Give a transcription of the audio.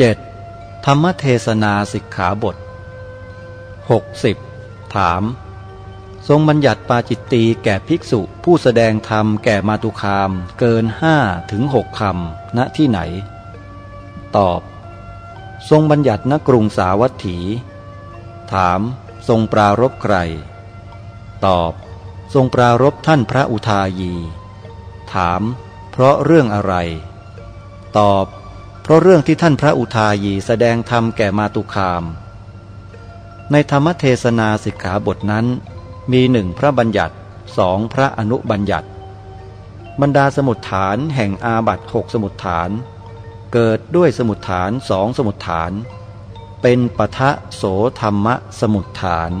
7. ธรรมเทศนาสิกขาบท 60. ถาม ทรงบัญญัติปาจิตตีแก่ภิกษุผู้แสดงธรรมแก่มาตุคาม เกินห้าถึงหกคำณที่ไหน ตอบ ทรงบัญญัติณกรุงสาวัตถี ถาม ทรงปรารบใคร ตอบ ทรงปรารบท่านพระอุทายี ถาม เพราะเรื่องอะไร ตอบ เพราะเรื่องที่ท่านพระอุทายีแสดงธรรมแก่มาตุคาม ในธรรมเทศนาสิกขาบทนั้น มีหนึ่งพระบัญญัติสองพระอนุบัญญัติ บรรดาสมุดฐานแห่งอาบัตหกสมุดฐาน เกิดด้วยสมุดฐานสองสมุดฐาน เป็นปทะโสธรรมะสมุดฐาน